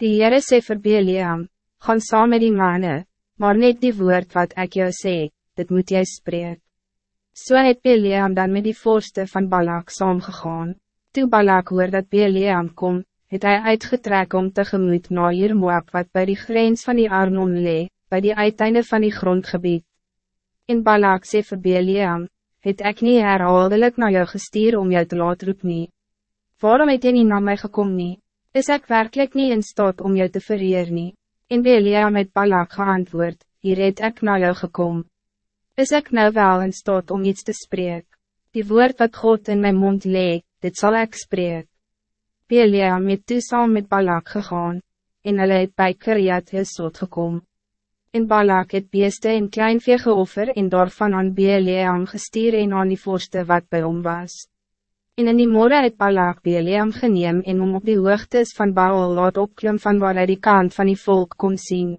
Die Heere sê vir Beliam, gaan saam met die manne, maar net die woord wat ik jou sê, dit moet jy spreek. So het Beliam dan met die voorste van Balak saamgegaan. Toe Balak hoor dat Beliam kom, het hij uitgetrek om tegemoet na Moab wat bij die grens van die Arnon lee, bij die uiteinde van die grondgebied. In Balak sê vir Beliam, het ek nie herhaaldelijk naar jou gestuur om jou te laat roep nie. Waarom het jy nie na my gekom nie? Is ik werkelijk niet in staat om jou te vereer nie? En Beliam met Balak geantwoord, hier het ek na jou gekom. Is ik nou wel in staat om iets te spreken? Die woord wat God in mijn mond leek, dit zal ik spreken. Beliam het toe saam met Balak gegaan, en hulle het by Kiriat Hesot gekom. En Balak het beeste en kleinvee geoffer en daarvan aan Beliam gestuur en aan die voorste wat bij hom was. En in die morgen het Balak Beliam geneem en om op die hoogtes van Baal laat opklim van waar hy die kant van die volk kon zien.